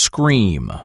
scream.